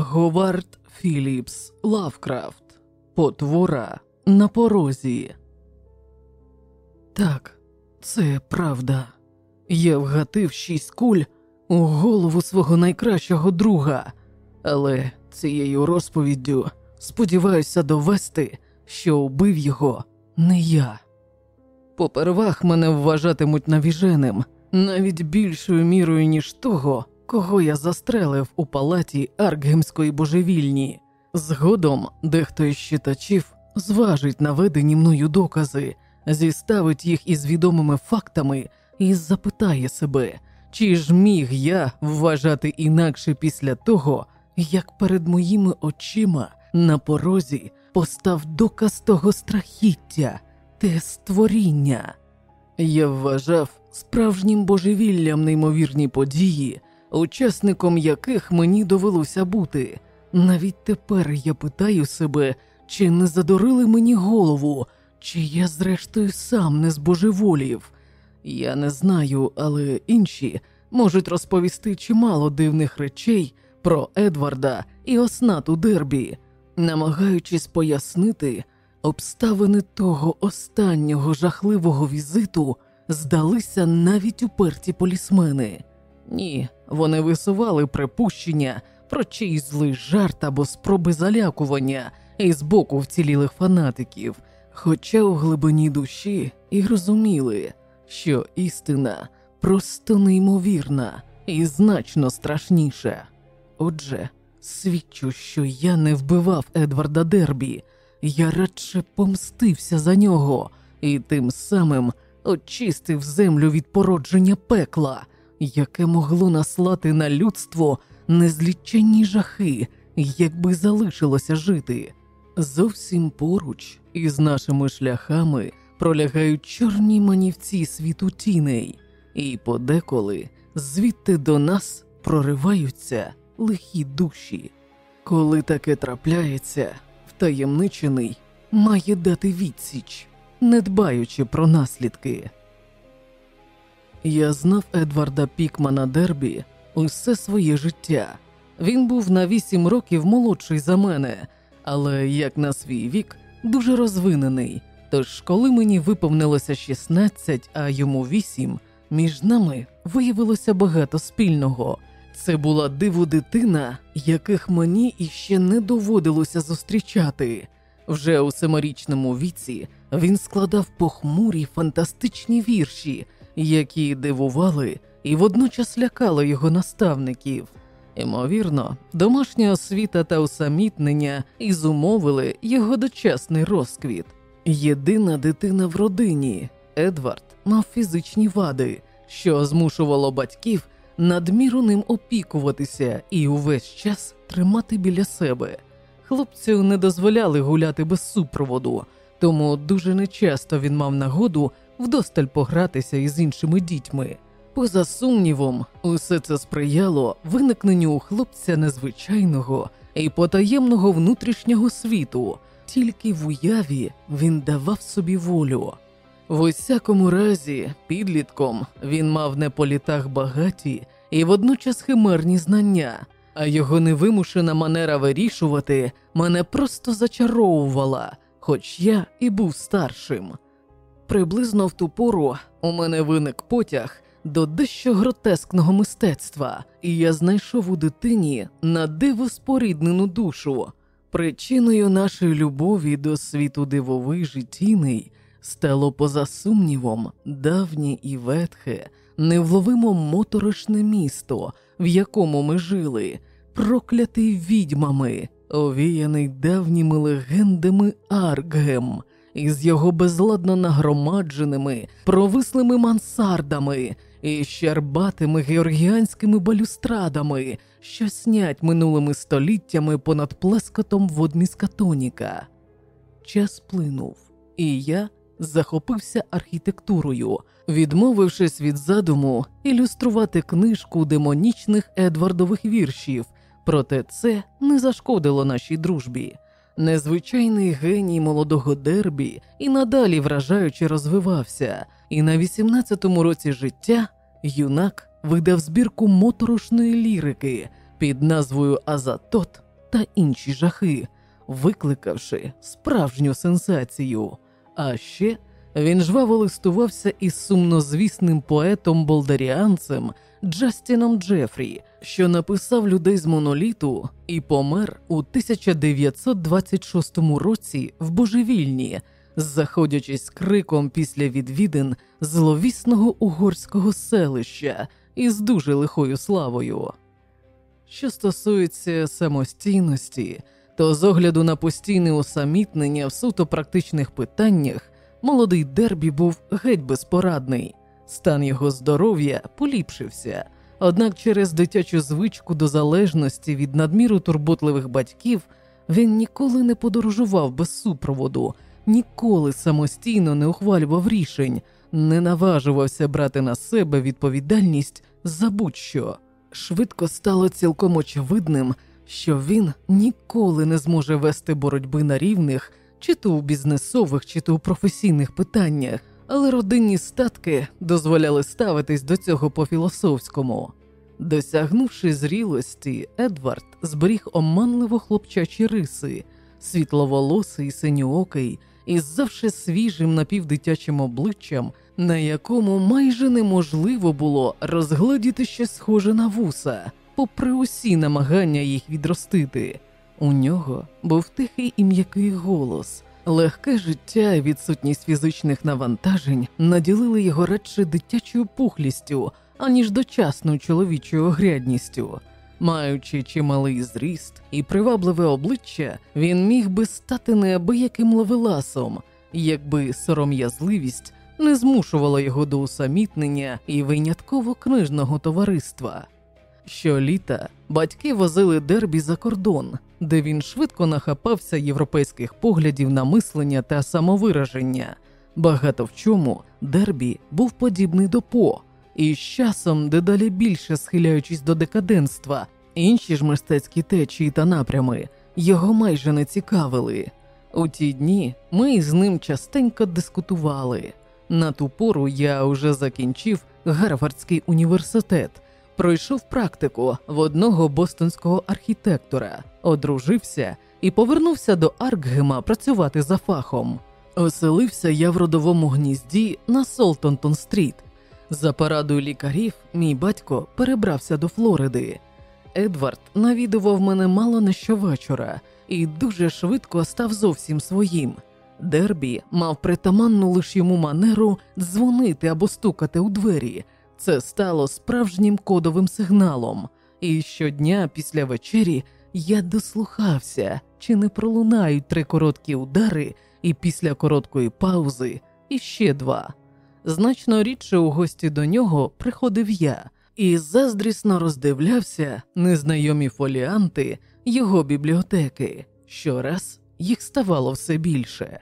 Говард Філіпс Лавкрафт. Потвора на порозі. Так, це правда. Я вгатив шість куль у голову свого найкращого друга, але цією розповіддю сподіваюся довести, що убив його не я. Попервах мене вважатимуть навіженим навіть більшою мірою, ніж того, кого я застрелив у палаті Аркгемської божевільні. Згодом дехто із читачів зважить наведені мною докази, зіставить їх із відомими фактами і запитає себе, чи ж міг я вважати інакше після того, як перед моїми очима на порозі постав доказ того страхіття, те створіння. Я вважав справжнім божевіллям неймовірні події, учасником яких мені довелося бути. Навіть тепер я питаю себе, чи не задорили мені голову, чи я, зрештою, сам не збожеволів. Я не знаю, але інші можуть розповісти чимало дивних речей про Едварда і оснату Дербі, намагаючись пояснити, обставини того останнього жахливого візиту здалися навіть уперті полісмени. Ні, вони висували припущення про чийсь злий жарт або спроби залякування із боку вцілілих фанатиків, хоча у глибині душі і розуміли, що істина просто неймовірна і значно страшніша. Отже, свідчу, що я не вбивав Едварда Дербі, я радше помстився за нього і тим самим очистив землю від породження пекла, яке могло наслати на людство незліченні жахи, якби залишилося жити. Зовсім поруч із нашими шляхами пролягають чорні манівці світу тіней, і подеколи звідти до нас прориваються лихі душі. Коли таке трапляється, втаємничений має дати відсіч, не дбаючи про наслідки. Я знав Едварда Пікмана Дербі усе своє життя. Він був на вісім років молодший за мене, але як на свій вік дуже розвинений. Тож, коли мені виповнилося 16, а йому 8, між нами виявилося багато спільного. Це була диву дитина, яких мені іще не доводилося зустрічати. Вже у семирічному віці він складав похмурі фантастичні вірші, які дивували і водночас лякали його наставників. Ймовірно, домашня освіта та усамітнення і зумовили його дочасний розквіт. Єдина дитина в родині Едвард мав фізичні вади, що змушувало батьків надміру ним опікуватися і увесь час тримати біля себе. Хлопцю не дозволяли гуляти без супроводу, тому дуже нечасто він мав нагоду вдосталь погратися із іншими дітьми. Поза сумнівом, усе це сприяло виникненню у хлопця незвичайного і потаємного внутрішнього світу, тільки в уяві він давав собі волю. В усякому разі, підлітком він мав не по літах багаті і водночас химерні знання, а його невимушена манера вирішувати мене просто зачаровувала, хоч я і був старшим. Приблизно в ту пору у мене виник потяг до дещо гротескного мистецтва, і я знайшов у дитині на диво споріднену душу. Причиною нашої любові до світу дивовижі тіней стало поза сумнівом давнє і ветхе, невловимо моторошне місто, в якому ми жили, проклятий відьмами, овіяний давніми легендами Аркгем, із його безладно нагромадженими, провислими мансардами і щербатими георгіанськими балюстрадами, що снять минулими століттями понад плескотом водміскатоніка. Час плинув, і я захопився архітектурою, відмовившись від задуму ілюструвати книжку демонічних Едвардових віршів, проте це не зашкодило нашій дружбі. Незвичайний геній молодого дербі і надалі вражаючи розвивався, і на 18-му році життя юнак видав збірку моторошної лірики, під назвою Азатот та інші жахи, викликавши справжню сенсацію. А ще він жваво листувався із сумнозвісним поетом болдаріанцем Джастіном Джефрі, що написав людей з моноліту і помер у 1926 році в божевільні, заходячись криком після відвідин зловісного угорського селища із дуже лихою славою. Що стосується самостійності, то з огляду на постійне усамітнення в суто практичних питаннях молодий Дербі був геть безпорадний, стан його здоров'я поліпшився, однак через дитячу звичку до залежності від надміру турботливих батьків він ніколи не подорожував без супроводу, ніколи самостійно не ухвалював рішень, не наважувався брати на себе відповідальність за будь-що. Швидко стало цілком очевидним, що він ніколи не зможе вести боротьби на рівних, чи то у бізнесових, чи то у професійних питаннях, але родинні статки дозволяли ставитись до цього по-філософському. Досягнувши зрілості, Едвард зберіг оманливо хлопчачі риси, світловолосий, синьоокий, із завше свіжим напівдитячим обличчям, на якому майже неможливо було розгледіти щось схоже на вуса, попри усі намагання їх відростити. У нього був тихий і м'який голос. Легке життя і відсутність фізичних навантажень наділили його радше дитячою пухлістю, аніж дочасною чоловічою огрядністю. Маючи чималий зріст і привабливе обличчя, він міг би стати неабияким ловеласом, якби сором'язливість не змушувала його до усамітнення і винятково книжного товариства. Щоліта батьки возили дербі за кордон, де він швидко нахапався європейських поглядів на мислення та самовираження. Багато в чому дербі був подібний до По, і з часом, дедалі більше схиляючись до декаденства, інші ж мистецькі течії та напрями його майже не цікавили. У ті дні ми з ним частенько дискутували. На ту пору я вже закінчив Гарвардський університет, пройшов практику в одного бостонського архітектора, одружився і повернувся до Аркгема працювати за фахом. Оселився я в родовому гнізді на Солтонтон стріт. За порадою лікарів, мій батько перебрався до Флориди. Едвард навідував мене мало не щовечора і дуже швидко став зовсім своїм. Дербі мав притаманну лиш йому манеру дзвонити або стукати у двері. Це стало справжнім кодовим сигналом, і щодня після вечері я дослухався, чи не пролунають три короткі удари, і після короткої паузи іще два. Значно рідше у гості до нього приходив я і заздрісно роздивлявся незнайомі фоліанти його бібліотеки. Щораз їх ставало все більше.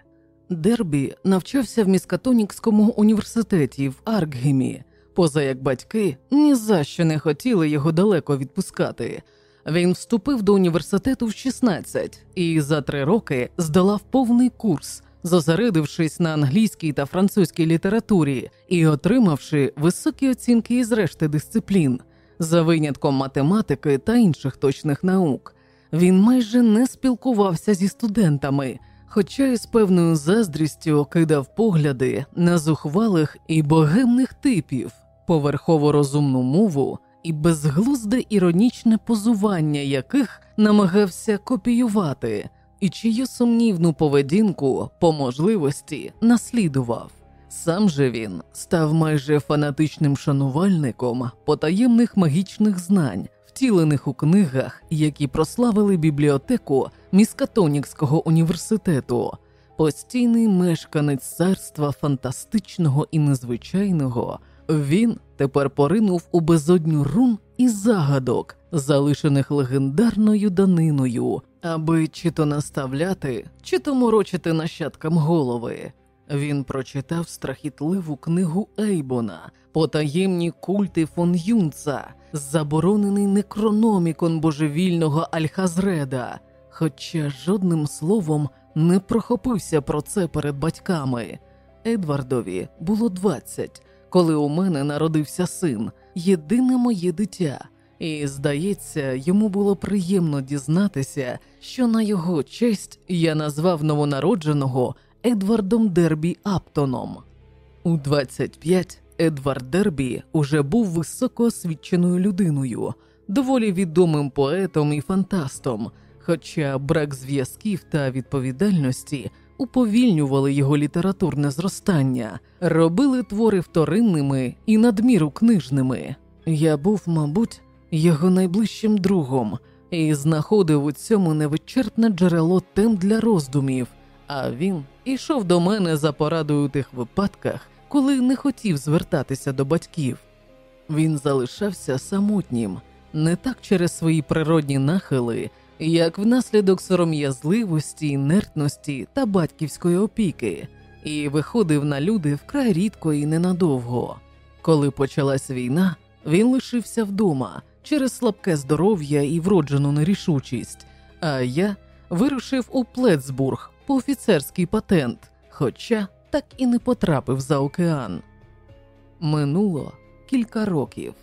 Дербі навчався в Міскатонікському університеті в Аркгемі, поза як батьки ні за що не хотіли його далеко відпускати. Він вступив до університету в 16 і за три роки здолав повний курс, зосередившись на англійській та французькій літературі і отримавши високі оцінки із решти дисциплін, за винятком математики та інших точних наук. Він майже не спілкувався зі студентами, хоча й з певною заздрістю кидав погляди на зухвалих і богемних типів, поверхово розумну мову і безглузде іронічне позування яких намагався копіювати, і чию сумнівну поведінку по можливості наслідував. Сам же він став майже фанатичним шанувальником потаємних магічних знань, втілених у книгах, які прославили бібліотеку Міскатонікського університету, постійний мешканець царства фантастичного і незвичайного. Він тепер поринув у безодню рун і загадок, залишених легендарною даниною, аби чи то наставляти, чи то морочити нащадкам голови. Він прочитав страхітливу книгу Ейбона, потаємні культи фон Юнца, заборонений некрономікон божевільного Альхазреда, хоча жодним словом не прохопився про це перед батьками. Едвардові було двадцять, коли у мене народився син, єдине моє дитя, і, здається, йому було приємно дізнатися, що на його честь я назвав новонародженого Едвардом Дербі Аптоном. У 25 Едвард Дербі уже був високоосвіченою людиною, доволі відомим поетом і фантастом, хоча брак зв'язків та відповідальності уповільнювали його літературне зростання, робили твори вторинними і надміру книжними. Я був, мабуть, його найближчим другом і знаходив у цьому невичерпне джерело тем для роздумів, а він ішов до мене за порадою у тих випадках, коли не хотів звертатися до батьків. Він залишався самотнім не так через свої природні нахили, як внаслідок сором'язливості, інертності та батьківської опіки, і виходив на люди вкрай рідко і ненадовго. Коли почалась війна, він лишився вдома через слабке здоров'я і вроджену нерішучість, а я вирушив у Плецбург офіцерський патент, хоча так і не потрапив за океан. Минуло кілька років.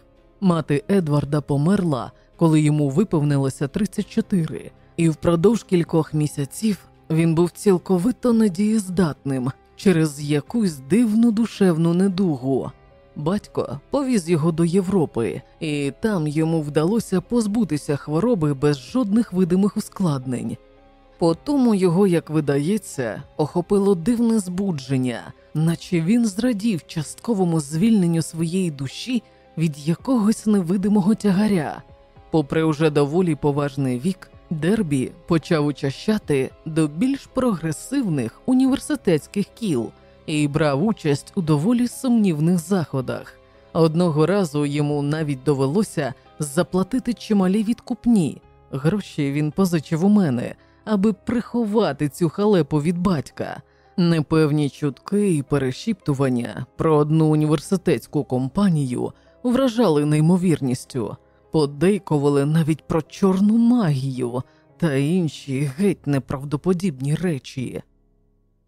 Мати Едварда померла, коли йому виповнилося 34, і впродовж кількох місяців він був цілковито недієздатним через якусь дивну душевну недугу. Батько повіз його до Європи, і там йому вдалося позбутися хвороби без жодних видимих ускладнень. По тому його, як видається, охопило дивне збудження, наче він зрадів частковому звільненню своєї душі від якогось невидимого тягаря. Попри уже доволі поважний вік, Дербі почав учащати до більш прогресивних університетських кіл і брав участь у доволі сумнівних заходах. Одного разу йому навіть довелося заплатити чималі відкупні. Гроші він позичив у мене, аби приховати цю халепу від батька. Непевні чутки і перешіптування про одну університетську компанію вражали неймовірністю, подейкували навіть про чорну магію та інші геть неправдоподібні речі.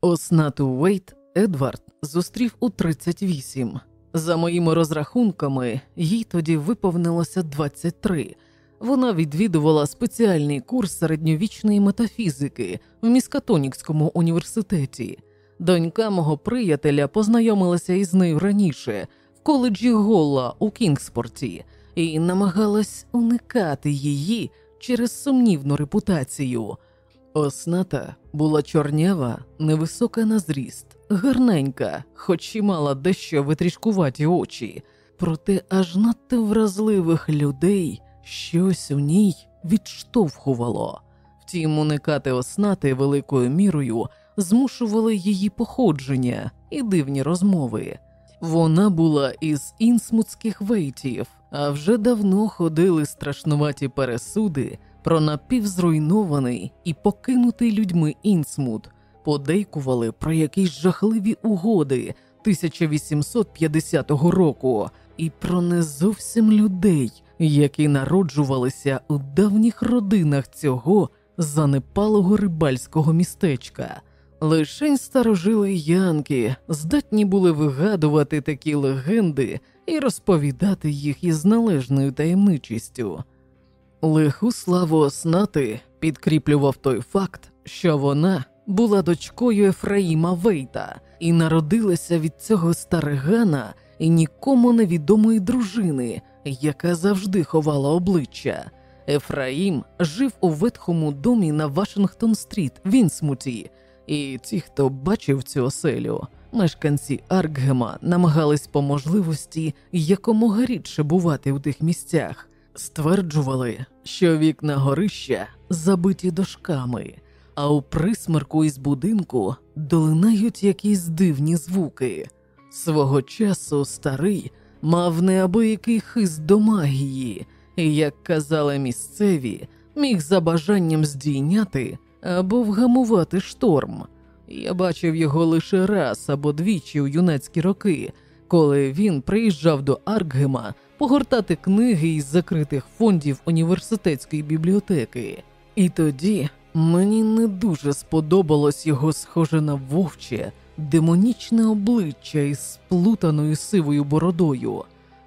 Оснату Уейт Едвард зустрів у 38. За моїми розрахунками, їй тоді виповнилося 23. Вона відвідувала спеціальний курс середньовічної метафізики в Міскатонікському університеті. Донька мого приятеля познайомилася із нею раніше в коледжі Голла у Кінгспорті і намагалась уникати її через сумнівну репутацію. Осната була чорнява, невисока на зріст, гарненька, хоч і мала дещо витрішкуваті очі, проте аж надто вразливих людей щось у ній відштовхувало. Втім, уникати оснати великою мірою змушували її походження і дивні розмови. Вона була із інсмутських вейтів, а вже давно ходили страшнуваті пересуди про напівзруйнований і покинутий людьми інсмут, подейкували про якісь жахливі угоди 1850 року і про не зовсім людей, які народжувалися у давніх родинах цього занепалого рибальського містечка. Лишень старожили янки здатні були вигадувати такі легенди і розповідати їх із належною таємничістю. Лиху славу Оснати підкріплював той факт, що вона була дочкою Ефраїма Вейта і народилася від цього старигана нікому невідомої дружини, яка завжди ховала обличчя. Ефраїм жив у ветхому домі на Вашингтон Стріт в Інсмуті, і ті, хто бачив цю оселю, мешканці Аркгема намагались по можливості якомога рідше бувати у тих місцях, стверджували, що вікна горища забиті дошками, а у присмерку із будинку долинають якісь дивні звуки. Свого часу старий мав неабиякий хист до магії, і, як казали місцеві, міг за бажанням здійняти або вгамувати шторм. Я бачив його лише раз або двічі у юнацькі роки, коли він приїжджав до Аркгема погортати книги із закритих фондів університетської бібліотеки. І тоді мені не дуже сподобалось його схоже на вовче, демонічне обличчя із сплутаною сивою бородою.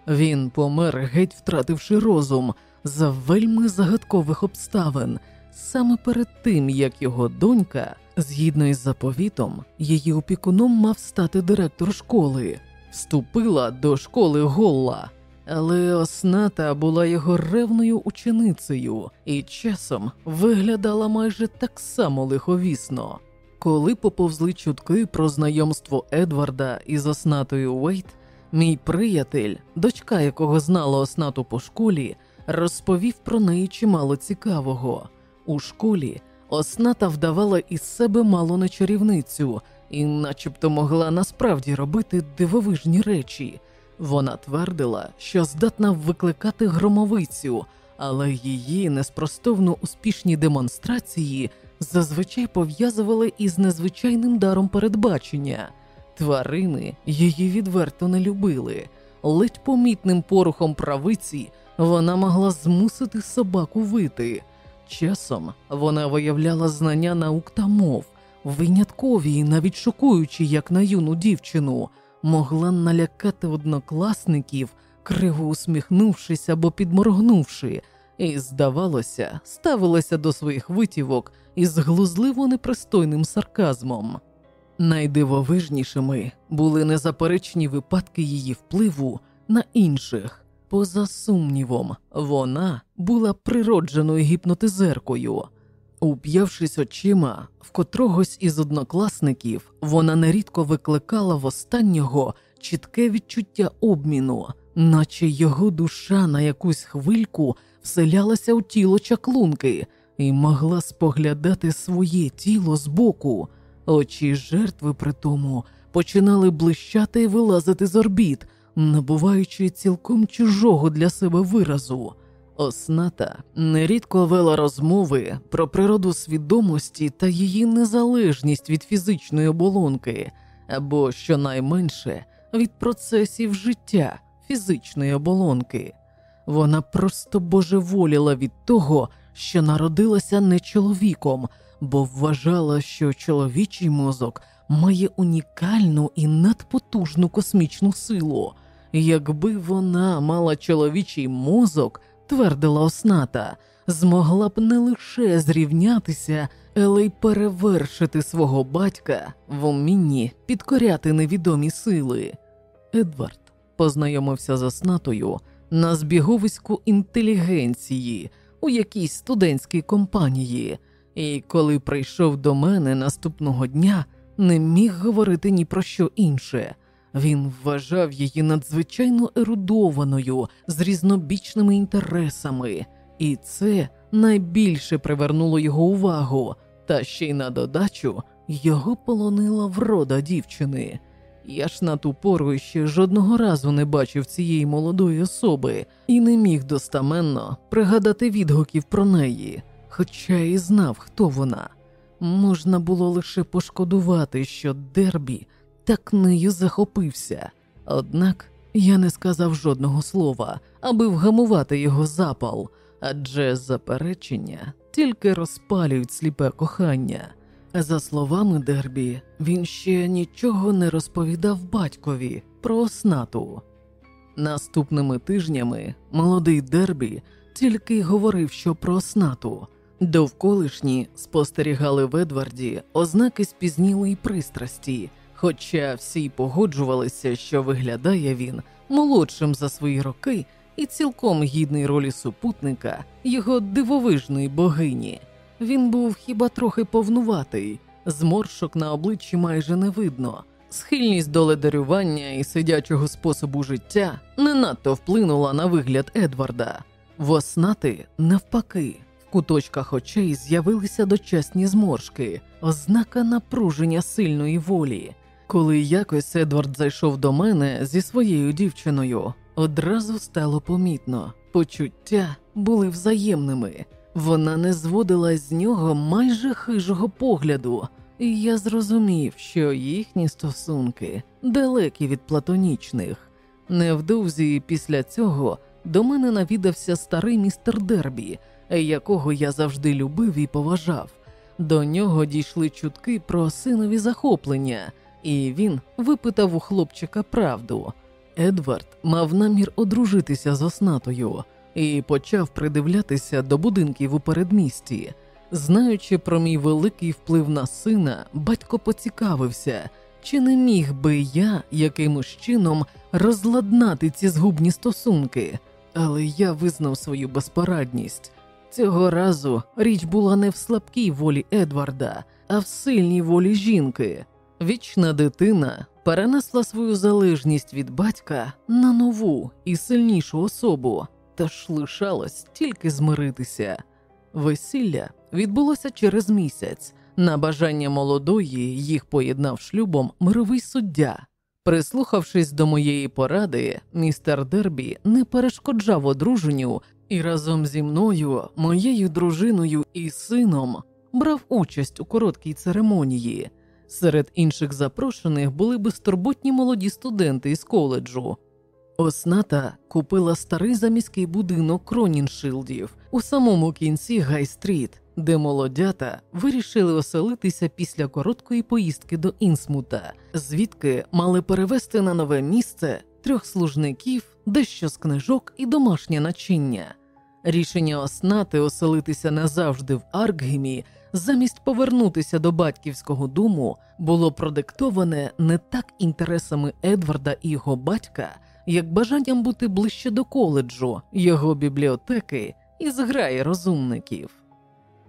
Він помер, геть втративши розум, за вельми загадкових обставин, саме перед тим як його донька, згідно із заповітом, її опікуном мав стати директор школи, вступила до школи Голла. Але Осната була його ревною ученицею і часом виглядала майже так само лиховісно. Коли поповзли чутки про знайомство Едварда із Оснатою Уейт, мій приятель, дочка якого знала Оснату по школі, розповів про неї чимало цікавого. У школі Осната вдавала із себе мало на чарівницю і, начебто, могла насправді робити дивовижні речі. Вона твердила, що здатна викликати громовицю, але її неспростовно успішні демонстрації зазвичай пов'язували із незвичайним даром передбачення. Тварини її відверто не любили, ледь помітним порухом правиці вона могла змусити собаку вити. Часом вона виявляла знання наук та мов, виняткові і навіть шокуючі, як на юну дівчину, могла налякати однокласників, криво усміхнувшись або підморгнувши, і, здавалося, ставилася до своїх витівок із глузливо непристойним сарказмом. Найдивовижнішими були незаперечні випадки її впливу на інших. Поза сумнівом, вона була природженою гіпнотизеркою. Уп'явшись очима в котрогось із однокласників, вона нерідко викликала в останнього чітке відчуття обміну, наче його душа на якусь хвильку вселялася у тіло чаклунки і могла споглядати своє тіло збоку. Очі жертви при тому починали блищати і вилазити з орбіт, набуваючи цілком чужого для себе виразу. Осната нерідко вела розмови про природу свідомості та її незалежність від фізичної оболонки, або щонайменше від процесів життя фізичної оболонки. Вона просто божеволіла від того, що народилася не чоловіком, бо вважала, що чоловічий мозок має унікальну і надпотужну космічну силу. Якби вона мала чоловічий мозок, твердила осната, змогла б не лише зрівнятися, але й перевершити свого батька в умінні підкоряти невідомі сили. Едвард познайомився з оснатою на збіговиську інтелігенції у якійсь студентській компанії, і коли прийшов до мене наступного дня, не міг говорити ні про що інше. Він вважав її надзвичайно ерудованою з різнобічними інтересами, і це найбільше привернуло його увагу, та ще й на додачу його полонила врода дівчини. Я ж на ту пору ще жодного разу не бачив цієї молодої особи і не міг достаменно пригадати відгуків про неї, хоча і знав, хто вона. Можна було лише пошкодувати, що Дербі так нею захопився. Однак я не сказав жодного слова, аби вгамувати його запал, адже заперечення тільки розпалюють сліпе кохання. За словами Дербі, він ще нічого не розповідав батькові про оснату. Наступними тижнями молодий Дербі тільки говорив, що про оснату. Довколишні спостерігали в Едварді ознаки спізнілої пристрасті, хоча всі погоджувалися, що виглядає він молодшим за свої роки і цілком гідний ролі супутника його дивовижної богині. Він був хіба трохи повнуватий, зморшок на обличчі майже не видно. Схильність до ледарювання і сидячого способу життя не надто вплинула на вигляд Едварда. Воснати навпаки, в куточках очей з'явилися дочасні зморшки, ознака напруження сильної волі. Коли якось Едвард зайшов до мене зі своєю дівчиною, одразу стало помітно, почуття були взаємними. Вона не зводила з нього майже хижого погляду, і я зрозумів, що їхні стосунки далекі від платонічних. Невдовзі після цього до мене навідався старий містер Дербі, якого я завжди любив і поважав. До нього дійшли чутки про синові захоплення, і він випитав у хлопчика правду. Едвард мав намір одружитися з оснатою, і почав придивлятися до будинків у передмісті. Знаючи про мій великий вплив на сина, батько поцікавився, чи не міг би я якимось чином розладнати ці згубні стосунки, але я визнав свою безпорадність. Цього разу річ була не в слабкій волі Едварда, а в сильній волі жінки. Вічна дитина перенесла свою залежність від батька на нову і сильнішу особу, тож лишалось тільки змиритися. Весілля відбулося через місяць. На бажання молодої їх поєднав шлюбом мировий суддя. Прислухавшись до моєї поради, містер Дербі не перешкоджав одруженню і разом зі мною, моєю дружиною і сином брав участь у короткій церемонії. Серед інших запрошених були безтурботні молоді студенти із коледжу. Асната купила старий заміський будинок Кроніншилдів у самому кінці Гай-стріт, де молодята вирішили оселитися після короткої поїздки до Інсмута, звідки мали перевести на нове місце трьох служників, дещо з книжок і домашнє начиння. Рішення оснати оселитися назавжди в Аркгемі замість повернутися до батьківського дому було продиктоване не так інтересами Едварда і його батька, як бажанням бути ближче до коледжу, його бібліотеки і зграї розумників.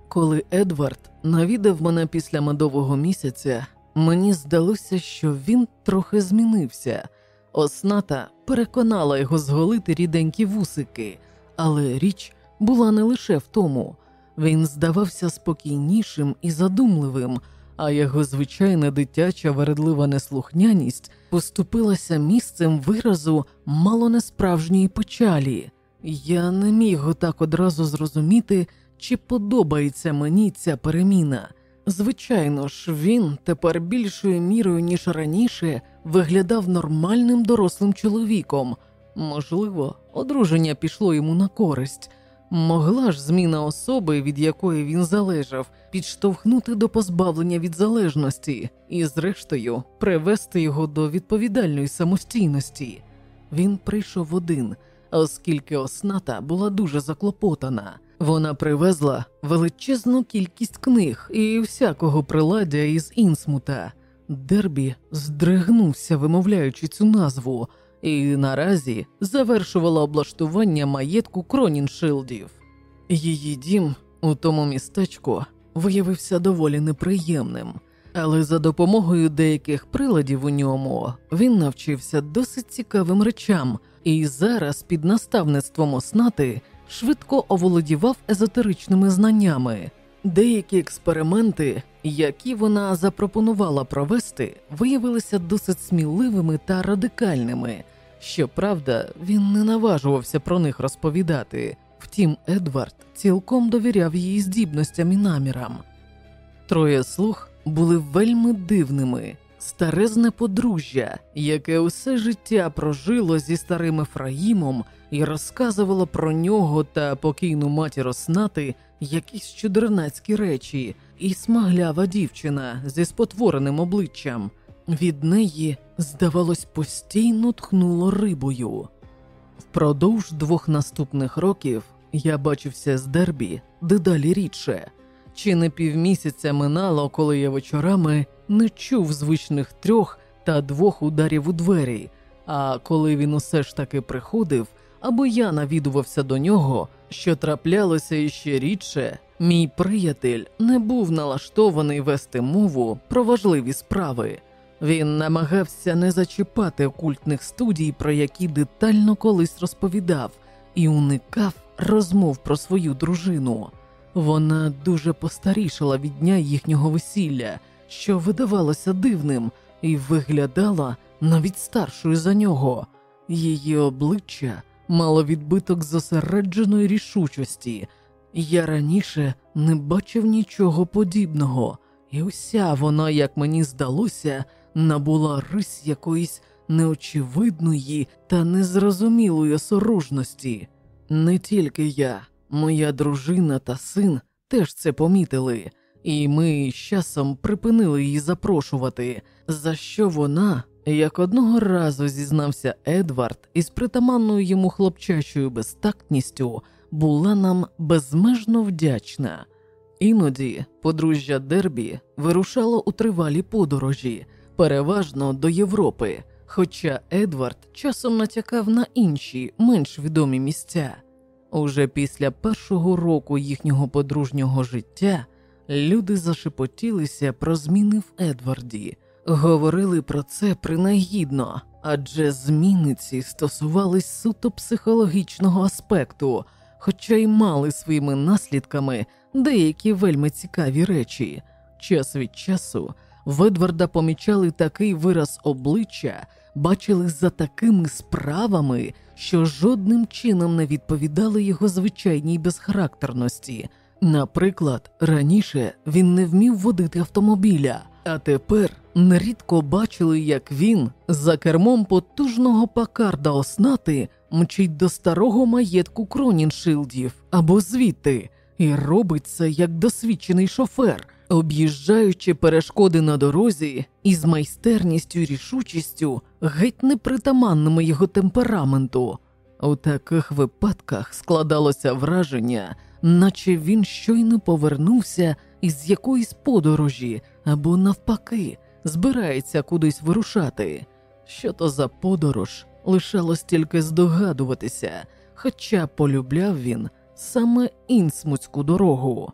Коли Едвард навідав мене після медового місяця, мені здалося, що він трохи змінився. Осната переконала його зголити ріденькі вусики, але річ була не лише в тому. Він здавався спокійнішим і задумливим, а його звичайна дитяча вередлива неслухняність поступилася місцем виразу мало несправжньої печалі. Я не міг отак одразу зрозуміти, чи подобається мені ця переміна. Звичайно ж, він тепер більшою мірою, ніж раніше, виглядав нормальним дорослим чоловіком. Можливо, одруження пішло йому на користь. Могла ж зміна особи, від якої він залежав, підштовхнути до позбавлення від залежності і, зрештою, привести його до відповідальної самостійності. Він прийшов один, оскільки осната була дуже заклопотана. Вона привезла величезну кількість книг і всякого приладдя із інсмута. Дербі здригнувся, вимовляючи цю назву, і наразі завершувала облаштування маєтку Кроніншилдів. Її дім у тому містечку виявився доволі неприємним, але за допомогою деяких приладів у ньому він навчився досить цікавим речам, і зараз під наставництвом оснати швидко оволодівав езотеричними знаннями. Деякі експерименти, які вона запропонувала провести, виявилися досить сміливими та радикальними. Щоправда, він не наважувався про них розповідати. Втім, Едвард цілком довіряв її здібностям і намірам. Троє слуг були вельми дивними, старезне подружжя, яке усе життя прожило зі старим Ефраїмом і розказувало про нього та покійну матір Оснати якісь чудернацькі речі, і смаглява дівчина зі спотвореним обличчям. Від неї, здавалось, постійно тхнуло рибою. Впродовж двох наступних років я бачився з дербі дедалі рідше. Чи не півмісяця минало, коли я вечорами не чув звичних трьох та двох ударів у двері. А коли він усе ж таки приходив, або я навідувався до нього, що траплялося іще рідше, мій приятель не був налаштований вести мову про важливі справи. Він намагався не зачіпати окультних студій, про які детально колись розповідав, і уникав розмов про свою дружину. Вона дуже постарішала від дня їхнього весілля, що видавалося дивним, і виглядала навіть старшою за нього. Її обличчя мало відбиток зосередженої рішучості. Я раніше не бачив нічого подібного, і уся вона, як мені здалося, набула рис якоїсь неочевидної та незрозумілої осоружності. Не тільки я, моя дружина та син теж це помітили, і ми з часом припинили її запрошувати, за що вона Як одного разу зізнався Едвард із притаманною йому хлопчачою безтактністю, була нам безмежно вдячна. Іноді подружжя Дербі вирушало у тривалі подорожі, переважно до Європи, хоча Едвард часом натякав на інші менш відомі місця. Уже після першого року їхнього подружнього життя люди зашепотілися про зміни в Едварді, говорили про це принагідно, адже зміни ці стосувались суто психологічного аспекту, хоча й мали своїми наслідками деякі вельми цікаві речі. Час від часу в Едварда помічали такий вираз обличчя, бачили за такими справами, що жодним чином не відповідали його звичайній безхарактерності. Наприклад, раніше він не вмів водити автомобіля, а тепер нерідко бачили, як він за кермом потужного пакарда оснати мчить до старого маєтку Кроніншилдів або звідти, і робить це як досвідчений шофер, об'їжджаючи перешкоди на дорозі із майстерністю і рішучістю, геть непритаманними його темпераменту. У таких випадках складалося враження, наче він щойно повернувся із якоїсь подорожі або, навпаки, збирається кудись вирушати. Що то за подорож, лишалось тільки здогадуватися, хоча полюбляв він саме інсмуцьку дорогу.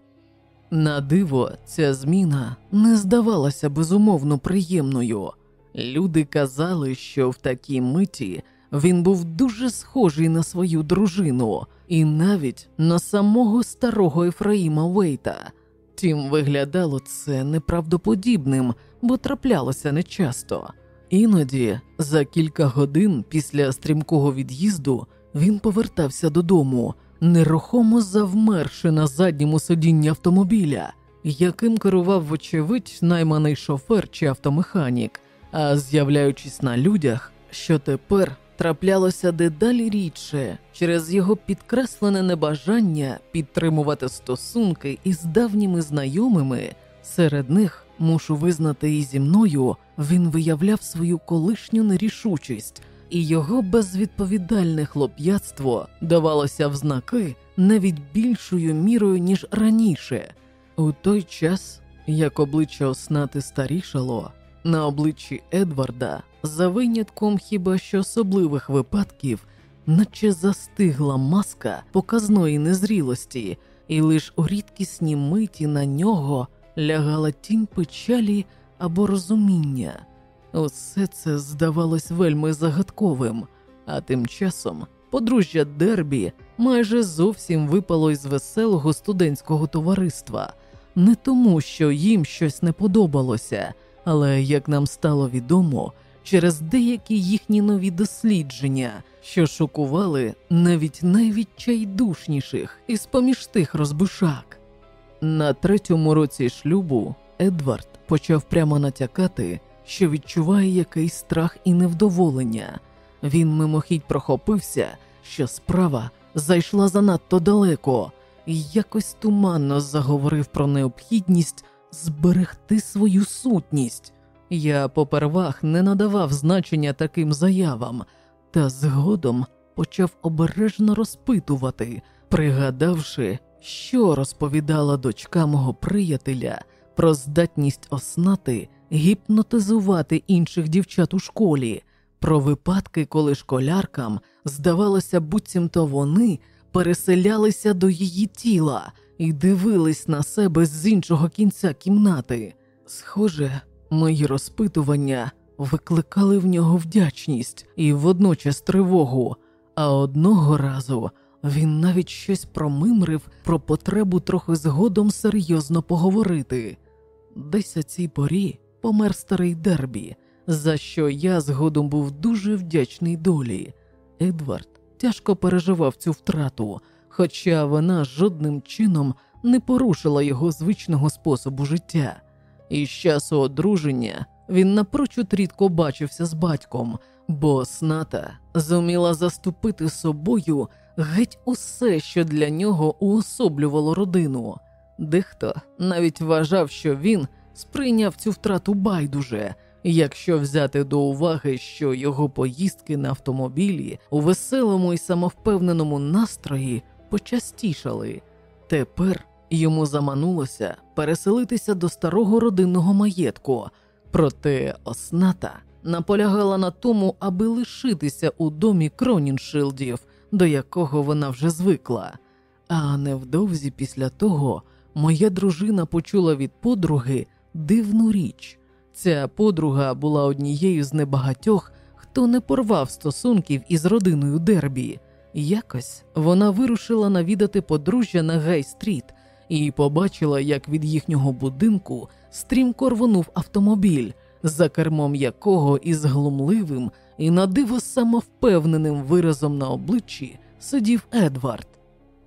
На диво, ця зміна не здавалася безумовно приємною. Люди казали, що в такій миті він був дуже схожий на свою дружину і навіть на самого старого Ефраїма Вейта. Тім виглядало це неправдоподібним, бо траплялося нечасто. Іноді, за кілька годин після стрімкого від'їзду, він повертався додому, нерухомо завмерши на задньому сидінні автомобіля, яким керував, вочевидь, найманий шофер чи автомеханік, а з'являючись на людях, що тепер траплялося дедалі рідше через його підкреслене небажання підтримувати стосунки із давніми знайомими, серед них мушу визнати і зі мною, він виявляв свою колишню нерішучість, і його безвідповідальне хлоп'ятство давалося в знаки навіть більшою мірою, ніж раніше. У той час, як обличчя оснати старішало, на обличчі Едварда, за винятком хіба що особливих випадків, наче застигла маска показної незрілості, і лиш у рідкісні миті на нього лягала тінь печалі або розуміння. Усе це здавалось вельми загадковим, а тим часом подружжя Дербі майже зовсім випало із веселого студентського товариства, не тому, що їм щось не подобалося, але як нам стало відомо, через деякі їхні нові дослідження, що шокували навіть найвідчайдушніших із поміж тих розбишак. На третьому році шлюбу Едвард почав прямо натякати, що відчуває якийсь страх і невдоволення. Він мимохідь прохопився, що справа зайшла занадто далеко, і якось туманно заговорив про необхідність зберегти свою сутність. Я попервах не надавав значення таким заявам, та згодом почав обережно розпитувати, пригадавши, що розповідала дочка мого приятеля про здатність оснати гіпнотизувати інших дівчат у школі, про випадки, коли школяркам здавалося, буцімто вони переселялися до її тіла і дивились на себе з іншого кінця кімнати. Схоже, мої розпитування викликали в нього вдячність і водночас тривогу, а одного разу він навіть щось промимрив про потребу трохи згодом серйозно поговорити. Десь о цій порі помер старий Дербі, за що я згодом був дуже вдячний долі. Едвард тяжко переживав цю втрату, хоча вона жодним чином не порушила його звичного способу життя. І з часу одруження він напрочуд рідко бачився з батьком, бо сната зуміла заступити собою геть усе, що для нього уособлювало родину. Дехто навіть вважав, що він сприйняв цю втрату байдуже, якщо взяти до уваги, що його поїздки на автомобілі у веселому і самовпевненому настрої почастішали. Тепер йому заманулося переселитися до старого родинного маєтку, проте осната наполягала на тому, аби лишитися у домі Кроніншилдів, до якого вона вже звикла. А невдовзі після того моя дружина почула від подруги дивну річ. Ця подруга була однією з небагатьох, хто не порвав стосунків із родиною Дербі. Якось вона вирушила навідати подружжя на Гай-стріт і побачила, як від їхнього будинку стрімко рвонув автомобіль, за кермом якого із глумливим і надиво самовпевненим виразом на обличчі сидів Едвард.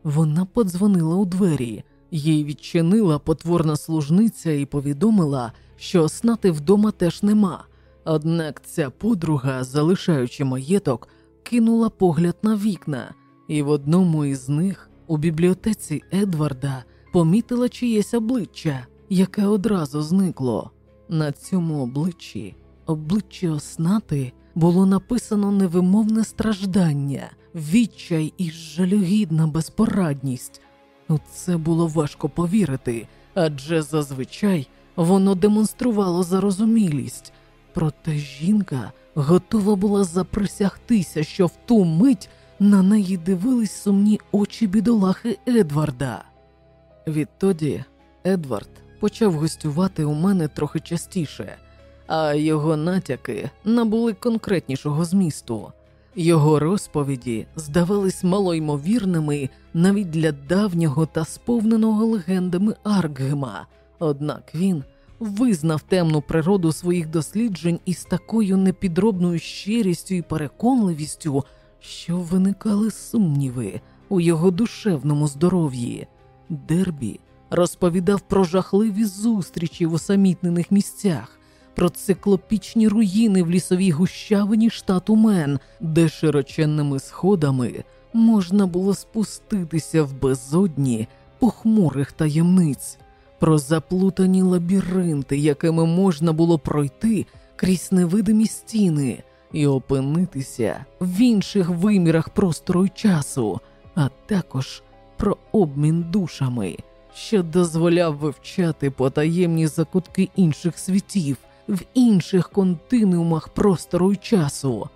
Вона подзвонила у двері, їй відчинила потворна служниця і повідомила, що оснати вдома теж нема. Однак ця подруга, залишаючи маєток, кинула погляд на вікна, і в одному із них у бібліотеці Едварда помітила чиєсь обличчя, яке одразу зникло. На цьому обличчі, обличчі оснати, було написано невимовне страждання, відчай і жалюгідна безпорадність. У це було важко повірити, адже зазвичай воно демонструвало зарозумілість. Проте жінка готова була заприсягтися, що в ту мить на неї дивились сумні очі бідолахи Едварда. Відтоді Едвард почав гостювати у мене трохи частіше, а його натяки набули конкретнішого змісту. Його розповіді здавались малоймовірними навіть для давнього та сповненого легендами Аркгема, однак він визнав темну природу своїх досліджень із такою непідробною щирістю і переконливістю, що виникали сумніви у його душевному здоров'ї. Дербі розповідав про жахливі зустрічі в усамітнених місцях, про циклопічні руїни в лісовій гущавині штату Мен, де широченними сходами можна було спуститися в безодні похмурих таємниць, про заплутані лабіринти, якими можна було пройти крізь невидимі стіни і опинитися в інших вимірах простору й часу, а також про обмін душами, що дозволяв вивчати потаємні закутки інших світів в інших континуумах простору й часу.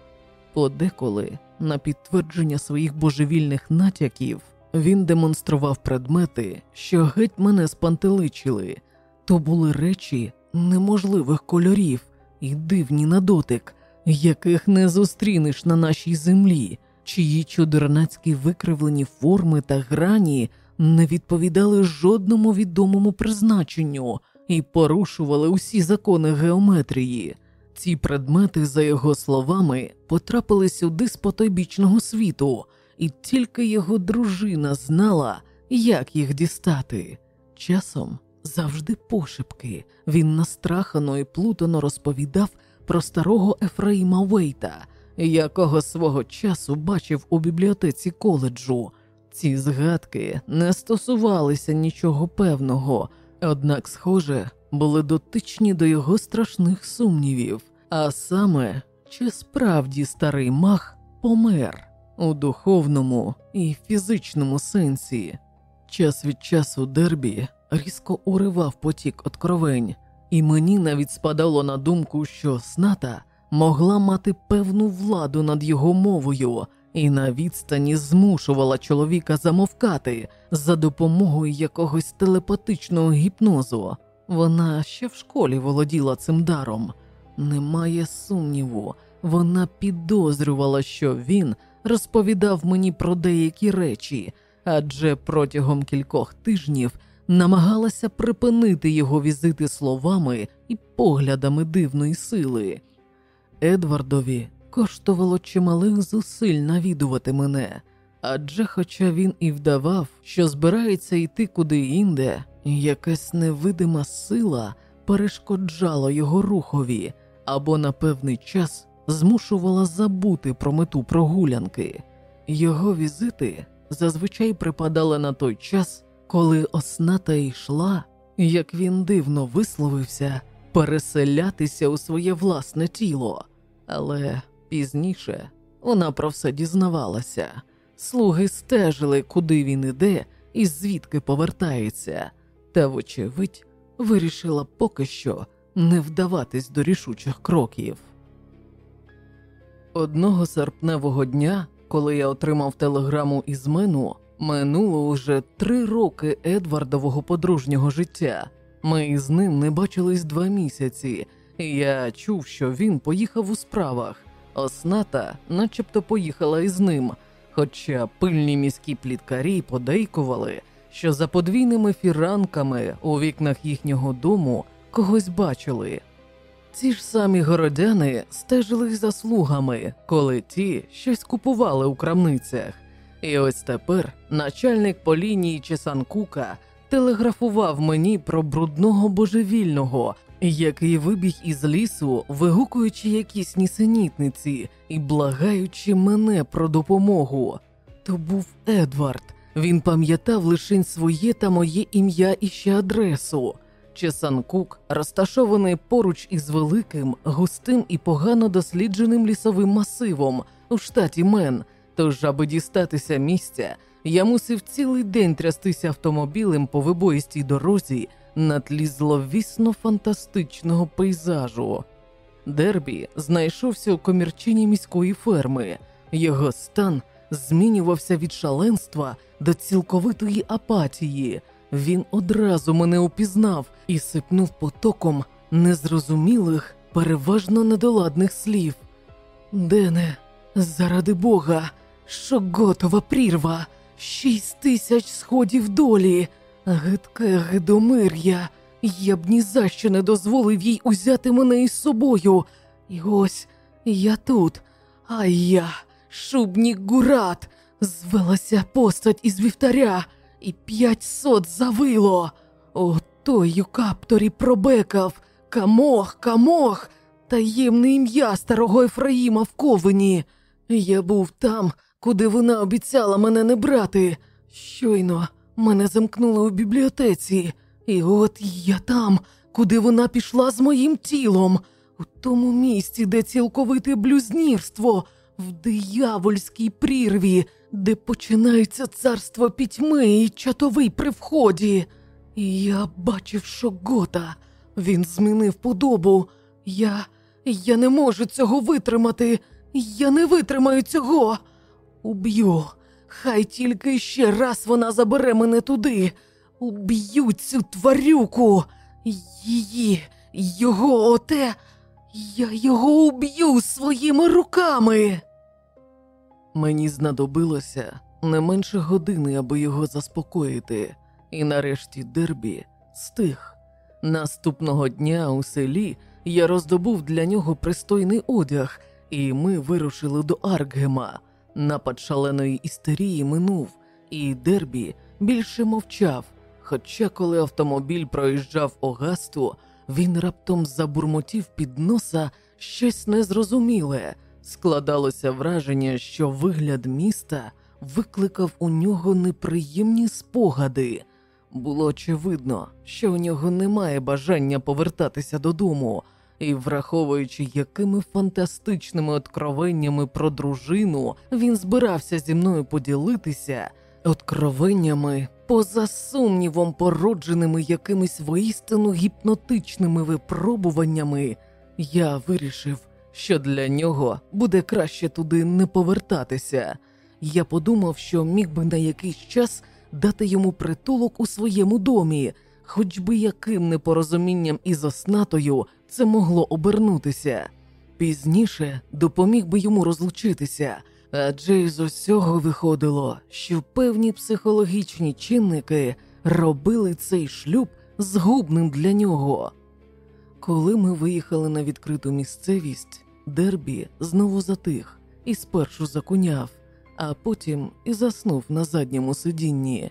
Подеколи, на підтвердження своїх божевільних натяків, він демонстрував предмети, що геть мене спантеличили, то були речі неможливих кольорів і дивні на дотик, яких не зустрінеш на нашій землі, чиї чудернацькі викривлені форми та грані не відповідали жодному відомому призначенню і порушували усі закони геометрії. Ці предмети, за його словами, потрапили сюди з потойбічного світу, і тільки його дружина знала, як їх дістати. Часом завжди пошепки він настрахано і плутано розповідав про старого Ефраїма Вейта, якого свого часу бачив у бібліотеці коледжу. Ці згадки не стосувалися нічого певного, однак, схоже, були дотичні до його страшних сумнівів, а саме, чи справді старий мах помер у духовному і фізичному сенсі. Час від часу Дербі різко уривав потік откровень, і мені навіть спадало на думку, що сната могла мати певну владу над його мовою і на відстані змушувала чоловіка замовкати за допомогою якогось телепатичного гіпнозу. Вона ще в школі володіла цим даром. Немає сумніву, вона підозрювала, що він розповідав мені про деякі речі, адже протягом кількох тижнів намагалася припинити його візити словами і поглядами дивної сили. Едвардові коштувало чималих зусиль навідувати мене, адже, хоча він і вдавав, що збирається йти куди інде, якась невидима сила перешкоджала його рухові або на певний час змушувала забути про мету прогулянки. Його візити зазвичай припадали на той час, коли осната йшла, як він дивно висловився, переселятися у своє власне тіло, але пізніше вона про все дізнавалася. Слуги стежили, куди він іде і звідки повертається, та, вочевидь, вирішила поки що не вдаватись до рішучих кроків. Одного серпневого дня, коли я отримав телеграму із мену, минуло уже три роки Едвардового подружнього життя. Ми із ним не бачились два місяці, і я чув, що він поїхав у справах. Осната, начебто, поїхала із ним. Хоча пильні міські пліткарі подейкували, що за подвійними фіранками у вікнах їхнього дому когось бачили. Ці ж самі городяни стежили за слугами, коли ті щось купували у крамницях. І ось тепер начальник по лінії Чесанкука телеграфував мені про брудного божевільного, який вибіг із лісу, вигукуючи якісь нісенітниці і благаючи мене про допомогу. То був Едвард. Він пам'ятав лише своє та моє ім'я і ще адресу. Чесанкук розташований поруч із великим, густим і погано дослідженим лісовим масивом у штаті Мен. Тож, аби дістатися місця, я мусив цілий день трястися автомобілем по вибоїстій дорозі на тлі зловісно фантастичного пейзажу. Дербі знайшовся у комірчині міської ферми. Його стан змінювався від шаленства до цілковитої апатії. Він одразу мене упізнав і сипнув потоком незрозумілих, переважно недоладних слів. Дене, заради Бога, що готова прірва, шість тисяч сходів долі, гидке гидомир'я. Я б ні за що не дозволив їй узяти мене із собою. І ось я тут, а я, шубнік Гурат, звелася постать із вівтаря, і п'ять сот завило. О, той у капторі пробекав. Камох, камох, таємне ім'я старого Ефраїма в ковені. Я був там, куди вона обіцяла мене не брати. Щойно мене замкнули у бібліотеці, і от я там, куди вона пішла з моїм тілом, у тому місці, де цілковите блюзнірство, в диявольській прірві, де починається царство пітьми і чатовий при вході. І я бачив Шогота. Він змінив подобу. Я. Я не можу цього витримати. Я не витримаю цього. Уб'ю. Хай тільки ще раз вона забере мене туди. Уб'ю цю тварюку. Її, його оте. Я його уб'ю своїми руками. Мені знадобилося не менше години, аби його заспокоїти, і нарешті дербі стих. Наступного дня у селі я роздобув для нього пристойний одяг, і ми вирушили до Аркгема. Напад шаленої істерії минув, і дербі більше мовчав. Хоча, коли автомобіль проїжджав Огасту, він раптом забурмотів під носа щось незрозуміле. Складалося враження, що вигляд міста викликав у нього неприємні спогади. Було очевидно, що у нього немає бажання повертатися додому, і, враховуючи, якими фантастичними откровеннями про дружину він збирався зі мною поділитися, откровеннями, поза сумнівом, породженими якимись воістину гіпнотичними випробуваннями, я вирішив, що для нього буде краще туди не повертатися. Я подумав, що міг би на якийсь час дати йому притулок у своєму домі, хоч би яким непорозумінням із оснатою це могло обернутися. Пізніше допоміг би йому розлучитися, адже із усього виходило, що певні психологічні чинники робили цей шлюб згубним для нього. Коли ми виїхали на відкриту місцевість, Дербі знову затих і спершу закуняв, а потім і заснув на задньому сидінні.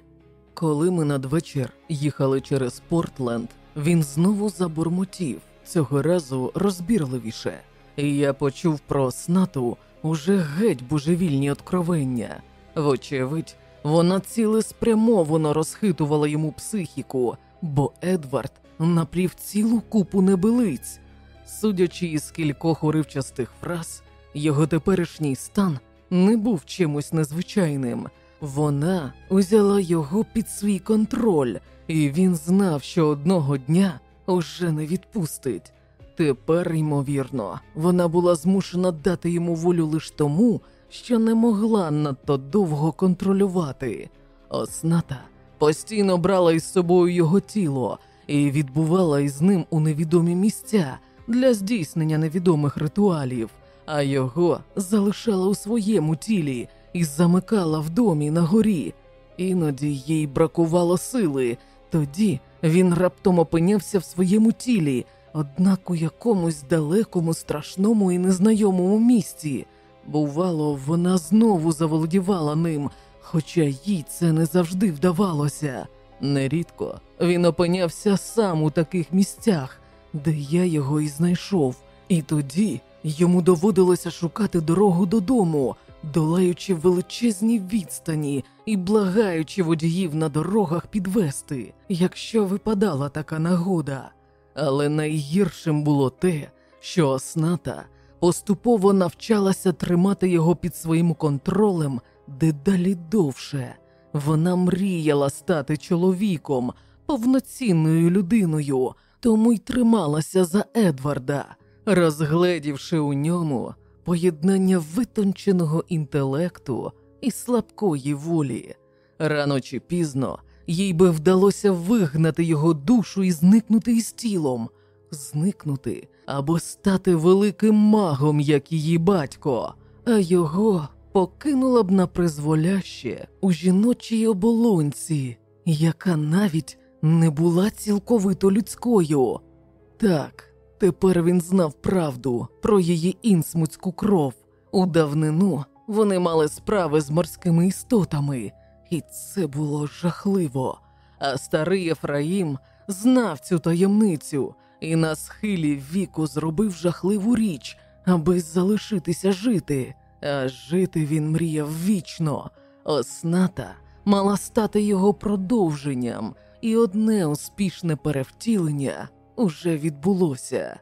Коли ми надвечір їхали через Портленд, він знову забурмотів, цього разу розбірливіше, і я почув про снату уже геть божевільні откровення. Вочевидь, вона цілеспрямовано розхитувала йому психіку, бо Едвард наплів цілу купу небилиць. Судячи із кількох уривчастих фраз, його теперішній стан не був чимось незвичайним. Вона узяла його під свій контроль, і він знав, що одного дня уже не відпустить. Тепер, ймовірно, вона була змушена дати йому волю лише тому, що не могла надто довго контролювати. Осната постійно брала із собою його тіло і відбувала із ним у невідомі місця для здійснення невідомих ритуалів, а його залишала у своєму тілі і замикала в домі на горі. Іноді їй бракувало сили. Тоді він раптом опинявся в своєму тілі, однак у якомусь далекому, страшному і незнайомому місці. Бувало, вона знову заволодівала ним, хоча їй це не завжди вдавалося. Нерідко він опинявся сам у таких місцях, де я його і знайшов, і тоді йому доводилося шукати дорогу додому, долаючи величезні відстані і благаючи водіїв на дорогах підвести, якщо випадала така нагода. Але найгіршим було те, що осната поступово навчалася тримати його під своїм контролем дедалі довше. Вона мріяла стати чоловіком, повноцінною людиною, тому й трималася за Едварда, розгледівши у ньому поєднання витонченого інтелекту і слабкої волі. Рано чи пізно їй би вдалося вигнати його душу і зникнути із тілом, зникнути або стати великим магом, як її батько, а його покинула б на призволяще у жіночій оболонці, яка навіть не була цілковито людською. Так, тепер він знав правду про її інсмутську кров. У давнину вони мали справи з морськими істотами, і це було жахливо. А старий Ефраїм знав цю таємницю і на схилі віку зробив жахливу річ, аби залишитися жити. А жити він мріяв вічно. Осната мала стати його продовженням, і одне успішне перевтілення уже відбулося.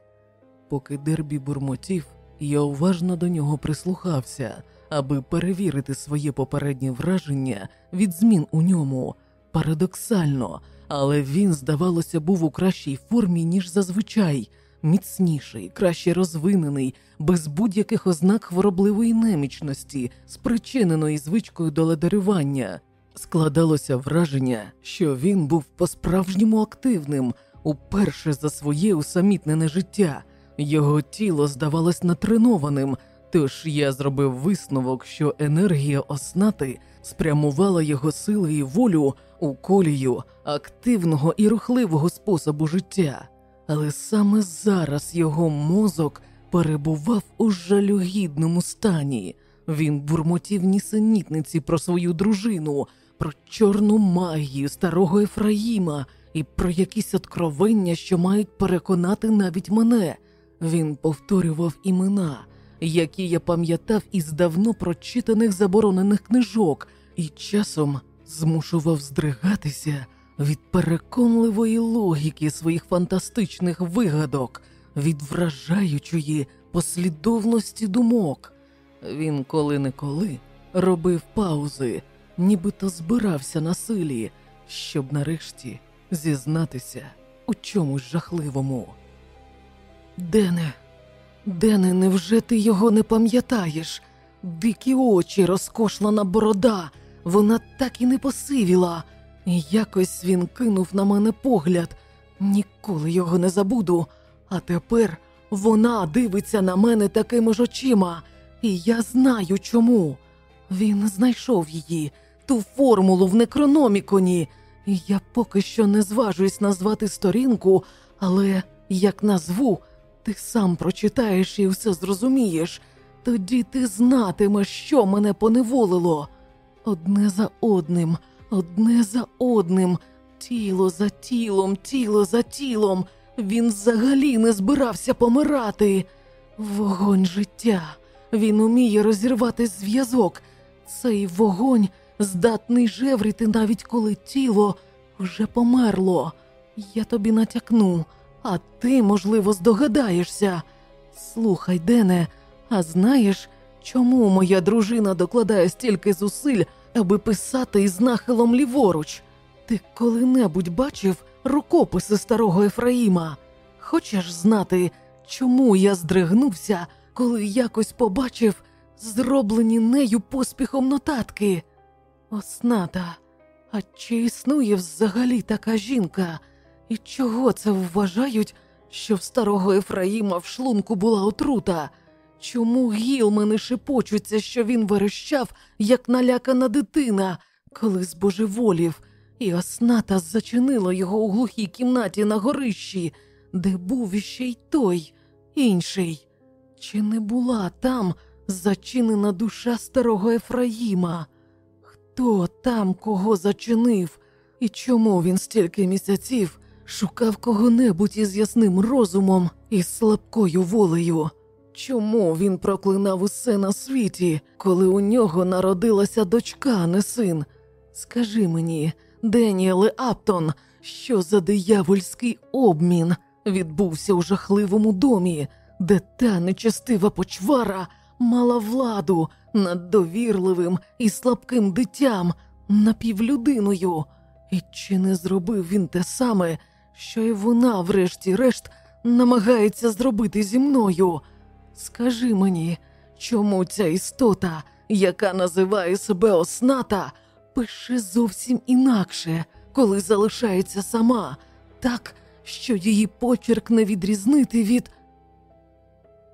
Поки дербі бурмотів, я уважно до нього прислухався, аби перевірити своє попереднє враження від змін у ньому. Парадоксально, але він, здавалося, був у кращій формі, ніж зазвичай, міцніший, краще розвинений, без будь-яких ознак хворобливої немічності, спричиненої звичкою до ледарювання. Складалося враження, що він був по-справжньому активним уперше за своє усамітнене життя. Його тіло здавалось натренованим, тож я зробив висновок, що енергія оснати спрямувала його сили і волю у колію активного і рухливого способу життя. Але саме зараз його мозок перебував у жалюгідному стані. Він бурмотів нісенітниці про свою дружину, про чорну магію старого Ефраїма і про якісь откровення, що мають переконати навіть мене. Він повторював імена, які я пам'ятав із давно прочитаних заборонених книжок, і часом змушував здригатися від переконливої логіки своїх фантастичних вигадок, від вражаючої послідовності думок. Він коли-неколи робив паузи, нібито збирався на силі, щоб нарешті зізнатися у чомусь жахливому. Дене, Дене, невже ти його не пам'ятаєш? Дикі очі, розкошлана борода, вона так і не посивіла. Якось він кинув на мене погляд, ніколи його не забуду. А тепер вона дивиться на мене такими ж очима, і я знаю чому. Він знайшов її, ту формулу в некрономіконі. Я поки що не зважуюсь назвати сторінку, але як назву, ти сам прочитаєш і все зрозумієш. Тоді ти знатимеш, що мене поневолило. Одне за одним, одне за одним, тіло за тілом, тіло за тілом. Він взагалі не збирався помирати. Вогонь життя. Він уміє розірвати зв'язок. Цей вогонь здатний жевріти навіть коли тіло вже померло. Я тобі натякну, а ти, можливо, здогадаєшся. Слухай, Дене, а знаєш, чому моя дружина докладає стільки зусиль, аби писати із нахилом ліворуч? Ти коли-небудь бачив рукописи старого Ефраїма? Хочеш знати, чому я здригнувся, коли якось побачив зроблені нею поспіхом нотатки? Осната, а чи існує взагалі така жінка? І чого це вважають, що в старого Ефраїма в шлунку була отрута? Чому гілмани шепочуться, що він верещав, як налякана дитина, коли збожеволів, і осната зачинила його у глухій кімнаті на горищі, де був іще й той інший? Чи не була там зачинена душа старого Ефраїма? Хто там кого зачинив, і чому він стільки місяців шукав кого-небудь із ясним розумом і слабкою волею? Чому він проклинав усе на світі, коли у нього народилася дочка, а не син? Скажи мені, Деніеле Аптон, що за диявольський обмін відбувся у жахливому домі, де та нечестива почвара мала владу над довірливим і слабким дитям, напівлюдиною? І чи не зробив він те саме, що й вона, врешті-решт, намагається зробити зі мною? Скажи мені, чому ця істота, яка називає себе осната, пише зовсім інакше, коли залишається сама, так, що її почерк не відрізнити від.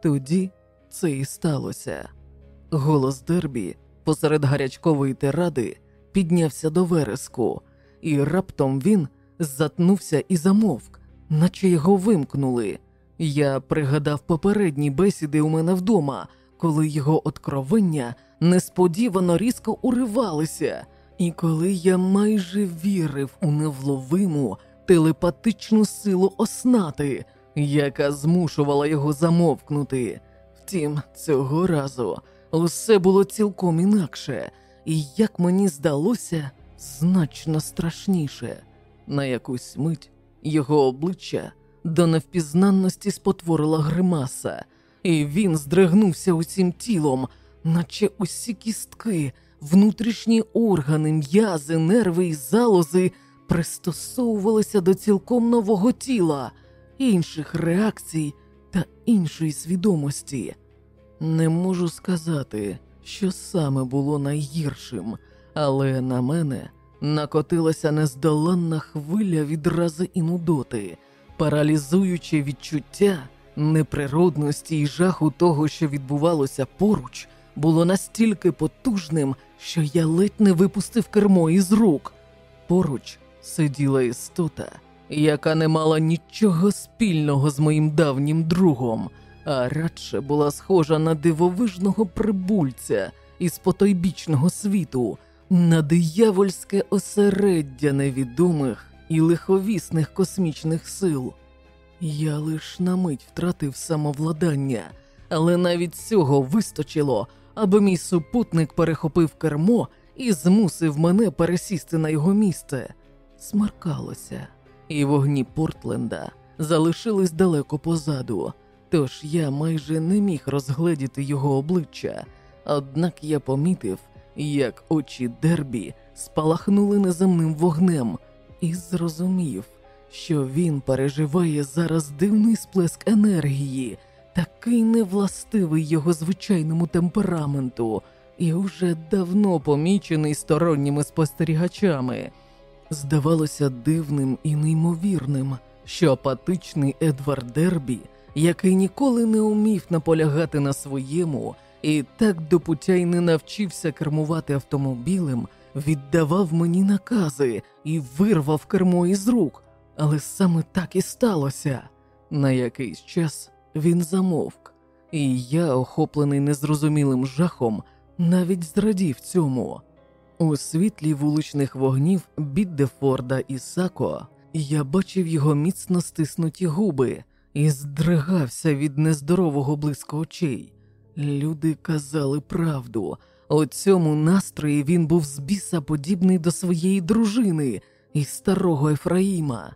Тоді це і сталося. Голос Дербі посеред гарячкової тиради піднявся до вереску, і раптом він затнувся і замовк, наче його вимкнули. Я пригадав попередні бесіди у мене вдома, коли його откровення несподівано різко уривалися, і коли я майже вірив у невловиму телепатичну силу оснати, яка змушувала його замовкнути. Втім, цього разу усе було цілком інакше, і, як мені здалося, значно страшніше. На якусь мить його обличчя до невпізнанності спотворила гримаса, і він здригнувся усім тілом, наче усі кістки, внутрішні органи, м'язи, нерви і залози пристосовувалися до цілком нового тіла, інших реакцій та іншої свідомості. Не можу сказати, що саме було найгіршим, але на мене накотилася нездоланна хвиля відрази і нудоти паралізуюче відчуття неприродності і жаху того, що відбувалося поруч, було настільки потужним, що я ледь не випустив кермо із рук. Поруч сиділа істота, яка не мала нічого спільного з моїм давнім другом, а радше була схожа на дивовижного прибульця із потойбічного світу, на диявольське осереддя невідомих і лиховісних космічних сил. Я лиш на мить втратив самовладання, але навіть цього вистачило, аби мій супутник перехопив кермо і змусив мене пересісти на його місце. Смаркалося, і вогні Портленда залишились далеко позаду, тож я майже не міг розгледіти його обличчя, однак я помітив, як очі Дербі спалахнули неземним вогнем і зрозумів, що він переживає зараз дивний сплеск енергії, такий невластивий його звичайному темпераменту, і уже давно помічений сторонніми спостерігачами. Здавалося дивним і неймовірним, що апатичний Едвард Дербі, який ніколи не умів наполягати на своєму і так до пуття й не навчився кермувати автомобілем віддавав мені накази і вирвав кермо із рук, але саме так і сталося. На якийсь час він замовк, і я, охоплений незрозумілим жахом, навіть зрадів цьому. У світлі вуличних вогнів Біддефорда і Сако я бачив його міцно стиснуті губи і здригався від нездорового блиску очей. Люди казали правду, у цьому настрої він був з біса подібний до своєї дружини і старого Ефраїма,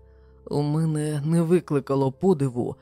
У мене не викликало подиву,